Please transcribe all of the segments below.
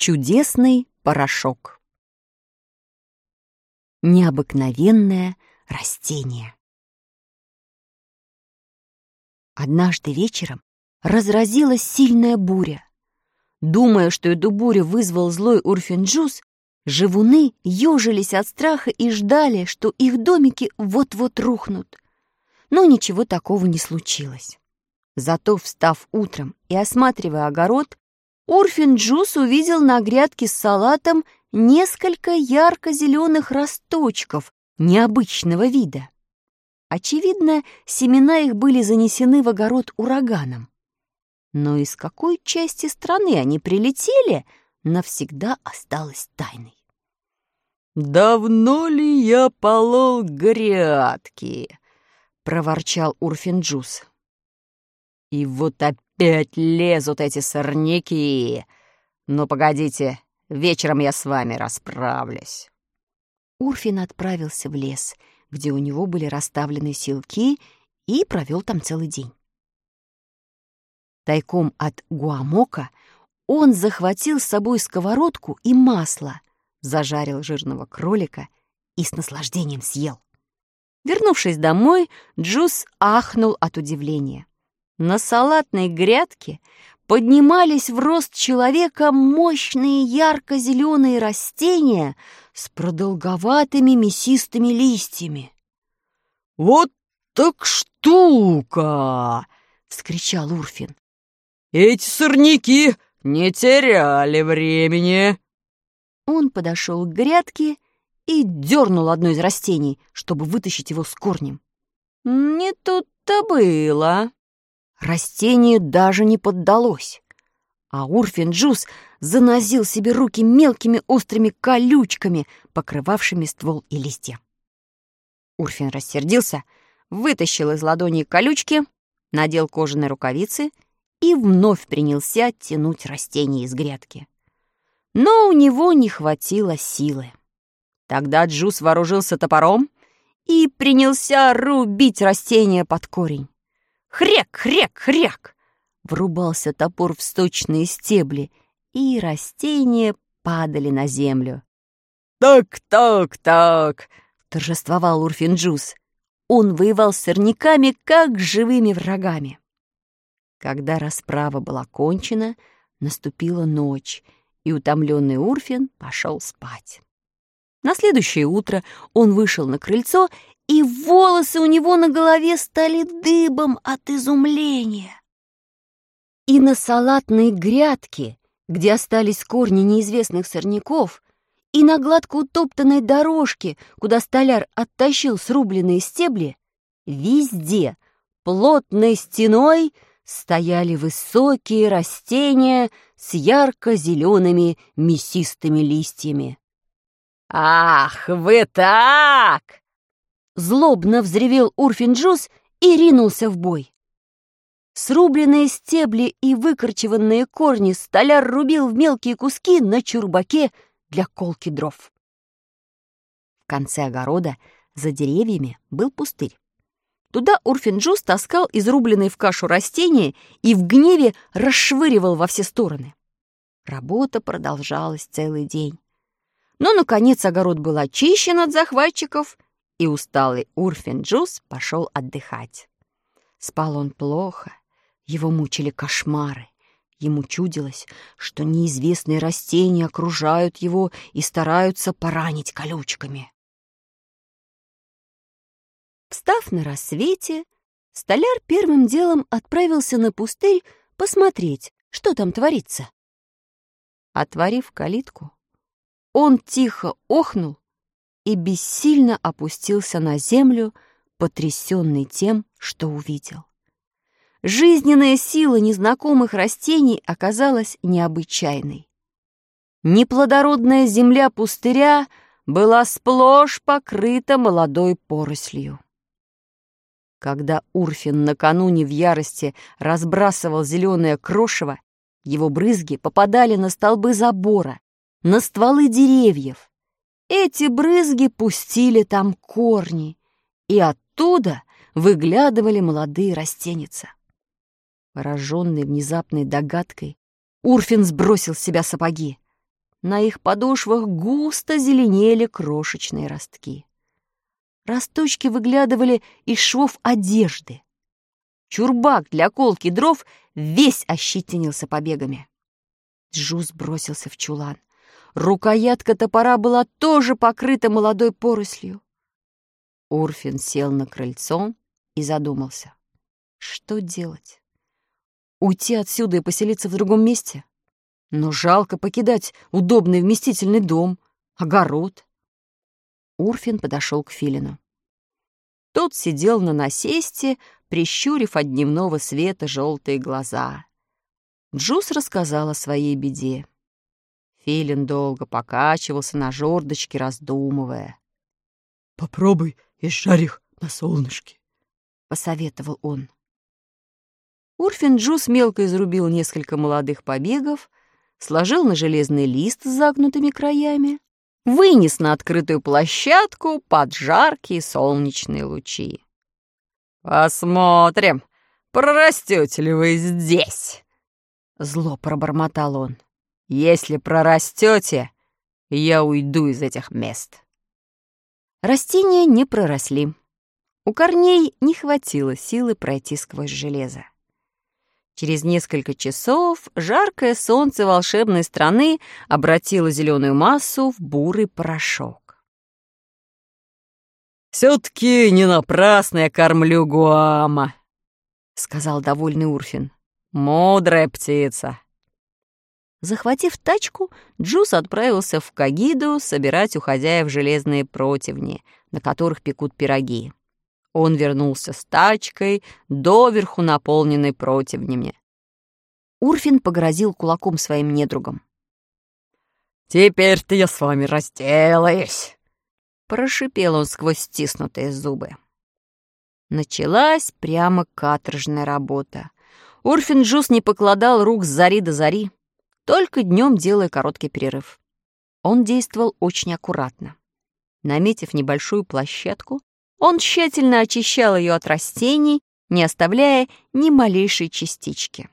Чудесный порошок. Необыкновенное растение. Однажды вечером разразилась сильная буря. Думая, что эту бурю вызвал злой Урфинджус, живуны ежились от страха и ждали, что их домики вот-вот рухнут. Но ничего такого не случилось. Зато, встав утром и осматривая огород, Урфинджус увидел на грядке с салатом несколько ярко-зеленых росточков необычного вида. Очевидно, семена их были занесены в огород ураганом. Но из какой части страны они прилетели, навсегда осталось тайной. «Давно ли я полол грядки?» — проворчал Урфинджус. «И вот опять лезут эти сорняки! Ну, погодите, вечером я с вами расправлюсь». Урфин отправился в лес, где у него были расставлены силки, и провел там целый день. Тайком от Гуамока он захватил с собой сковородку и масло, зажарил жирного кролика и с наслаждением съел. Вернувшись домой, Джус ахнул от удивления. На салатной грядке поднимались в рост человека мощные ярко-зеленые растения с продолговатыми мясистыми листьями. «Вот так штука!» — вскричал Урфин. Эти сорняки не теряли времени!» Он подошел к грядке и дернул одно из растений, чтобы вытащить его с корнем. Не тут-то было. Растение даже не поддалось. А Урфин Джус занозил себе руки мелкими острыми колючками, покрывавшими ствол и листья. Урфин рассердился, вытащил из ладони колючки, надел кожаные рукавицы — и вновь принялся тянуть растение из грядки. Но у него не хватило силы. Тогда Джус вооружился топором и принялся рубить растение под корень. «Хряк, хряк, хряк!» Врубался топор в сточные стебли, и растения падали на землю. «Так, так, так!» — торжествовал Урфин Джус. Он воевал с сорняками, как живыми врагами. Когда расправа была кончена, наступила ночь, и утомленный Урфин пошел спать. На следующее утро он вышел на крыльцо, и волосы у него на голове стали дыбом от изумления. И на салатной грядке, где остались корни неизвестных сорняков, и на гладко утоптанной дорожке, куда столяр оттащил срубленные стебли, везде, плотной стеной — стояли высокие растения с ярко-зелеными мясистыми листьями. «Ах, вы так!» Злобно взревел Урфинджус и ринулся в бой. Срубленные стебли и выкорчеванные корни столяр рубил в мелкие куски на чурбаке для колки дров. В конце огорода за деревьями был пустырь. Туда Урфинджус таскал изрубленные в кашу растения и в гневе расшвыривал во все стороны. Работа продолжалась целый день. Но, наконец, огород был очищен от захватчиков, и усталый Урфинджус пошел отдыхать. Спал он плохо, его мучили кошмары. Ему чудилось, что неизвестные растения окружают его и стараются поранить колючками. Встав на рассвете, столяр первым делом отправился на пустырь посмотреть, что там творится. Отворив калитку, он тихо охнул и бессильно опустился на землю, потрясенный тем, что увидел. Жизненная сила незнакомых растений оказалась необычайной. Неплодородная земля пустыря была сплошь покрыта молодой порослью. Когда Урфин накануне в ярости разбрасывал зеленое крошево, его брызги попадали на столбы забора, на стволы деревьев. Эти брызги пустили там корни, и оттуда выглядывали молодые растеница. Пораженный внезапной догадкой, Урфин сбросил с себя сапоги. на их подошвах густо зеленели крошечные ростки. Росточки выглядывали из швов одежды. Чурбак для колки дров весь ощетинился побегами. Джуз бросился в чулан. Рукоятка топора была тоже покрыта молодой порослью. Урфин сел на крыльцо и задумался. Что делать? Уйти отсюда и поселиться в другом месте? Но жалко покидать удобный вместительный дом, огород. Урфин подошел к Филину. Тот сидел на насесте, прищурив от дневного света желтые глаза. Джус рассказал о своей беде. Филин долго покачивался на жердочке, раздумывая. «Попробуй и жарь их на солнышке», — посоветовал он. Урфин Джус мелко изрубил несколько молодых побегов, сложил на железный лист с загнутыми краями, вынес на открытую площадку под жаркие солнечные лучи. «Посмотрим, прорастете ли вы здесь!» Зло пробормотал он. «Если прорастете, я уйду из этих мест». Растения не проросли. У корней не хватило силы пройти сквозь железо. Через несколько часов жаркое солнце волшебной страны обратило зеленую массу в бурый порошок. «Все-таки не напрасно я кормлю Гуама», — сказал довольный Урфин. «Мудрая птица». Захватив тачку, Джус отправился в Кагиду собирать у хозяев железные противни, на которых пекут пироги. Он вернулся с тачкой, доверху наполненной противнями. Урфин погрозил кулаком своим недругам. «Теперь-то я с вами разделаюсь!» Прошипел он сквозь стиснутые зубы. Началась прямо каторжная работа. Урфин Джус не покладал рук с зари до зари, только днем делая короткий перерыв. Он действовал очень аккуратно. Наметив небольшую площадку, он тщательно очищал ее от растений, не оставляя ни малейшей частички.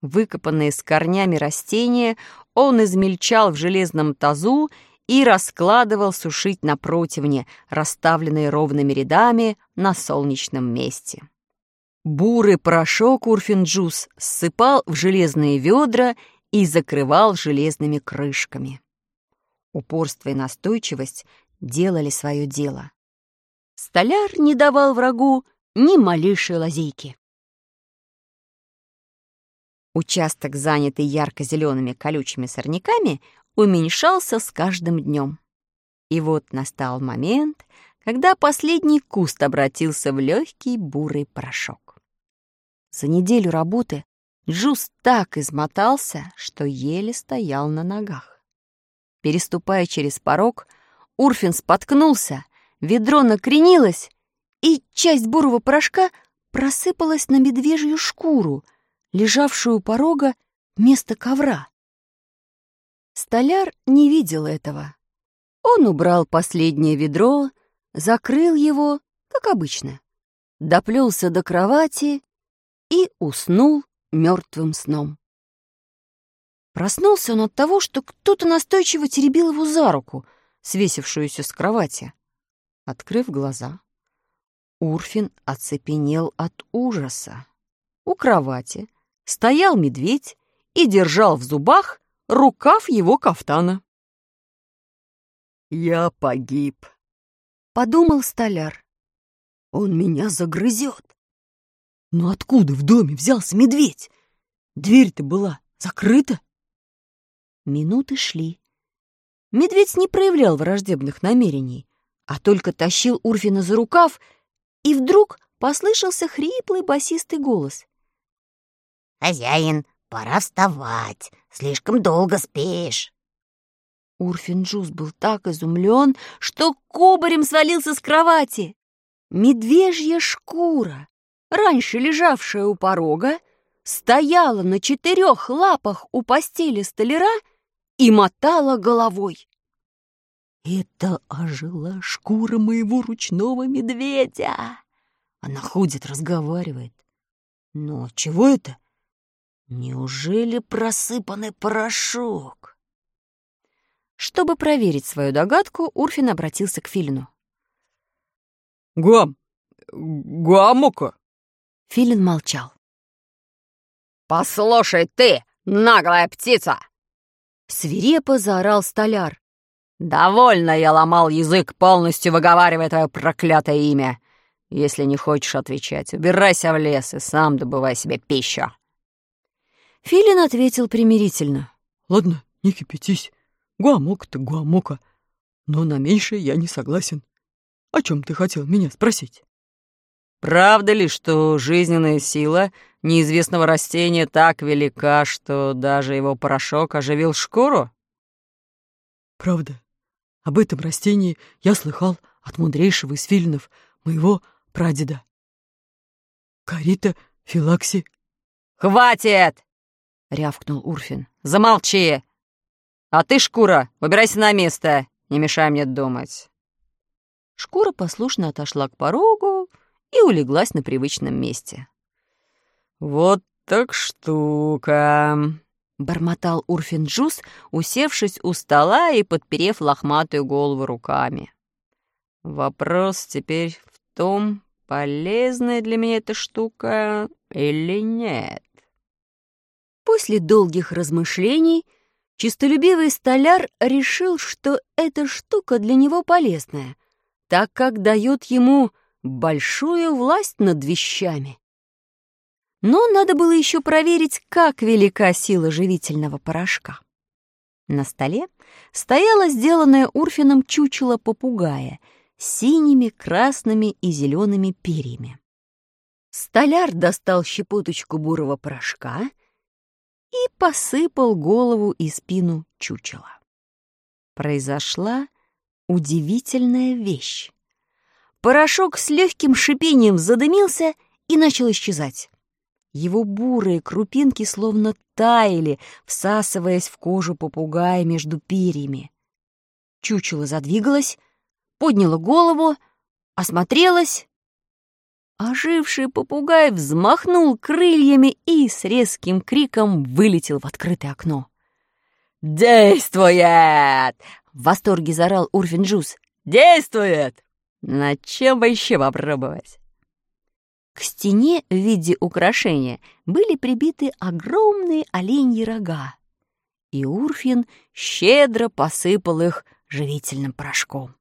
Выкопанные с корнями растения он измельчал в железном тазу и раскладывал сушить на противне, расставленные ровными рядами на солнечном месте. Бурый порошок Урфинджус ссыпал в железные ведра и закрывал железными крышками. Упорство и настойчивость делали свое дело. Столяр не давал врагу ни малейшей лазейки. Участок, занятый ярко-зелеными колючими сорняками, уменьшался с каждым днем. И вот настал момент, когда последний куст обратился в легкий бурый порошок. За неделю работы Джус так измотался, что еле стоял на ногах. Переступая через порог, Урфин споткнулся Ведро накренилось, и часть бурого порошка просыпалась на медвежью шкуру, лежавшую у порога вместо ковра. Столяр не видел этого. Он убрал последнее ведро, закрыл его, как обычно, доплелся до кровати и уснул мертвым сном. Проснулся он от того, что кто-то настойчиво теребил его за руку, свесившуюся с кровати. Открыв глаза, Урфин оцепенел от ужаса. У кровати стоял медведь и держал в зубах рукав его кафтана. «Я погиб», — подумал столяр. «Он меня загрызет». «Но откуда в доме взялся медведь? Дверь-то была закрыта». Минуты шли. Медведь не проявлял враждебных намерений, а только тащил Урфина за рукав, и вдруг послышался хриплый басистый голос. «Хозяин, пора вставать, слишком долго спишь». Урфин Джуз был так изумлен, что кубарем свалился с кровати. Медвежья шкура, раньше лежавшая у порога, стояла на четырех лапах у постели столяра и мотала головой. Это ожила шкура моего ручного медведя. Она ходит, разговаривает. Но чего это? Неужели просыпанный порошок? Чтобы проверить свою догадку, Урфин обратился к Филину. «Гуам! Гуамука!» Филин молчал. «Послушай ты, наглая птица!» Свирепо заорал столяр. «Довольно я ломал язык, полностью выговаривая твое проклятое имя. Если не хочешь отвечать, убирайся в лес и сам добывай себе пищу». Филин ответил примирительно. «Ладно, не кипятись. Гуамока-то гуамока. Но на меньшее я не согласен. О чем ты хотел меня спросить?» «Правда ли, что жизненная сила неизвестного растения так велика, что даже его порошок оживил шкуру?» «Правда. Об этом растении я слыхал от мудрейшего из филинов, моего прадеда. Карита Филакси». «Хватит!» — рявкнул Урфин. «Замолчи! А ты, шкура, убирайся на место, не мешай мне думать». Шкура послушно отошла к порогу и улеглась на привычном месте. «Вот так штука!» — бормотал Урфин Джус, усевшись у стола и подперев лохматую голову руками. «Вопрос теперь в том, полезная для меня эта штука или нет?» После долгих размышлений чистолюбивый столяр решил, что эта штука для него полезная, так как дает ему большую власть над вещами. Но надо было еще проверить, как велика сила живительного порошка. На столе стояло сделанное Урфином чучело попугая с синими, красными и зелеными перьями. Столяр достал щепоточку бурого порошка и посыпал голову и спину чучела. Произошла удивительная вещь. Порошок с легким шипением задымился и начал исчезать. Его бурые крупинки словно таяли, всасываясь в кожу попугая между перьями. Чучело задвигалось, подняло голову, осмотрелось. Оживший попугай взмахнул крыльями и с резким криком вылетел в открытое окно. «Действует!» В восторге заорал Урфин Джуз. «Действует! На чем бы еще попробовать?» К стене в виде украшения были прибиты огромные оленьи рога, и Урфин щедро посыпал их живительным порошком.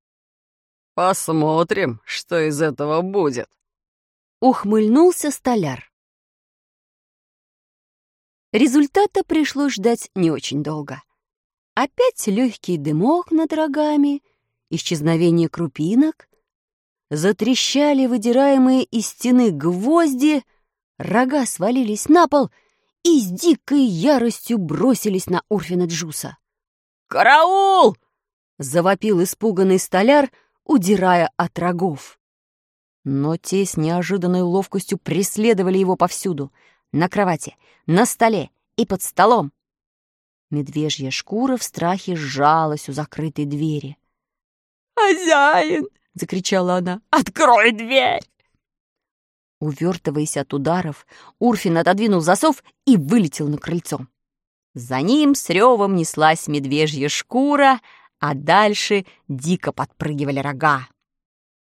«Посмотрим, что из этого будет», — ухмыльнулся столяр. Результата пришлось ждать не очень долго. Опять легкий дымок над рогами, исчезновение крупинок, затрещали выдираемые из стены гвозди, рога свалились на пол и с дикой яростью бросились на Урфина Джуса. «Караул!» — завопил испуганный столяр, удирая от рогов. Но те с неожиданной ловкостью преследовали его повсюду — на кровати, на столе и под столом. Медвежья шкура в страхе сжалась у закрытой двери. «Хозяин!» — закричала она. «Открой дверь!» Увертываясь от ударов, Урфин отодвинул засов и вылетел на крыльцо. За ним с ревом неслась медвежья шкура, а дальше дико подпрыгивали рога.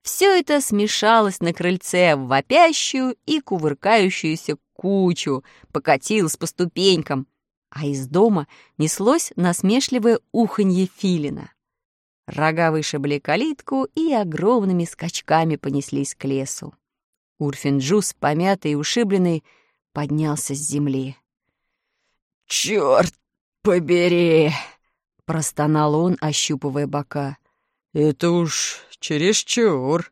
Все это смешалось на крыльце в вопящую и кувыркающуюся кучу, покатилось по ступенькам, а из дома неслось насмешливое уханье филина. Рога вышибли калитку и огромными скачками понеслись к лесу. Урфинджус, помятый и ушибленный, поднялся с земли. «Чёрт побери!» — простонал он, ощупывая бока. «Это уж чересчур!»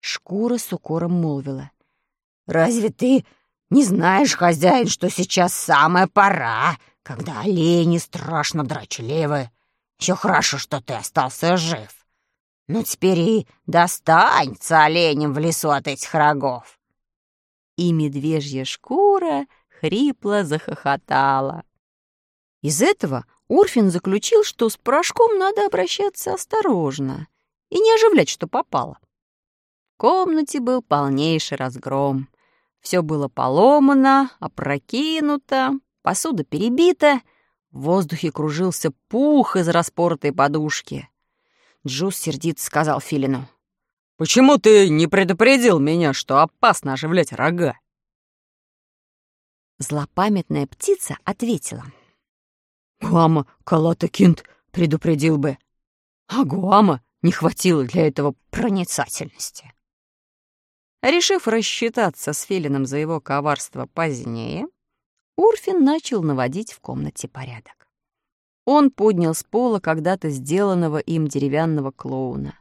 Шкура с укором молвила. «Разве ты не знаешь, хозяин, что сейчас самая пора, когда олени страшно дрочливы? Еще хорошо, что ты остался жив. Ну, теперь и достанется оленем в лесу от этих рогов». И медвежья шкура хрипло захохотала. Из этого Урфин заключил, что с порошком надо обращаться осторожно и не оживлять, что попало. В комнате был полнейший разгром. Все было поломано, опрокинуто, посуда перебита, В воздухе кружился пух из распоротой подушки. Джуз сердито сказал Филину. «Почему ты не предупредил меня, что опасно оживлять рога?» Злопамятная птица ответила. «Гуама Калата-Кинт предупредил бы, а Гуама не хватило для этого проницательности». Решив рассчитаться с Филином за его коварство позднее, Урфин начал наводить в комнате порядок. Он поднял с пола когда-то сделанного им деревянного клоуна.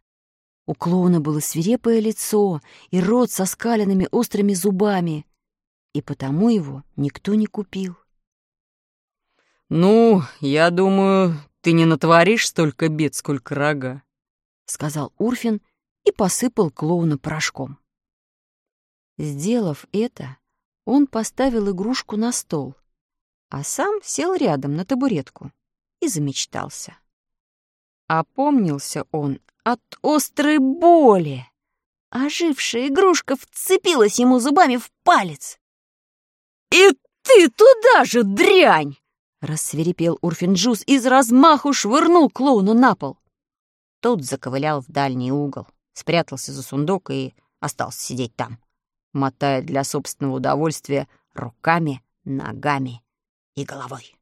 У клоуна было свирепое лицо и рот со скаленными острыми зубами, и потому его никто не купил. «Ну, я думаю, ты не натворишь столько бед, сколько рога», — сказал Урфин и посыпал клоуна порошком. Сделав это, он поставил игрушку на стол, а сам сел рядом на табуретку и замечтался. Опомнился он от острой боли. Ожившая игрушка вцепилась ему зубами в палец. «И ты туда же, дрянь!» — рассверепел Урфинджус и с размаху швырнул клоуна на пол. Тот заковылял в дальний угол, спрятался за сундук и остался сидеть там мотая для собственного удовольствия руками, ногами и головой.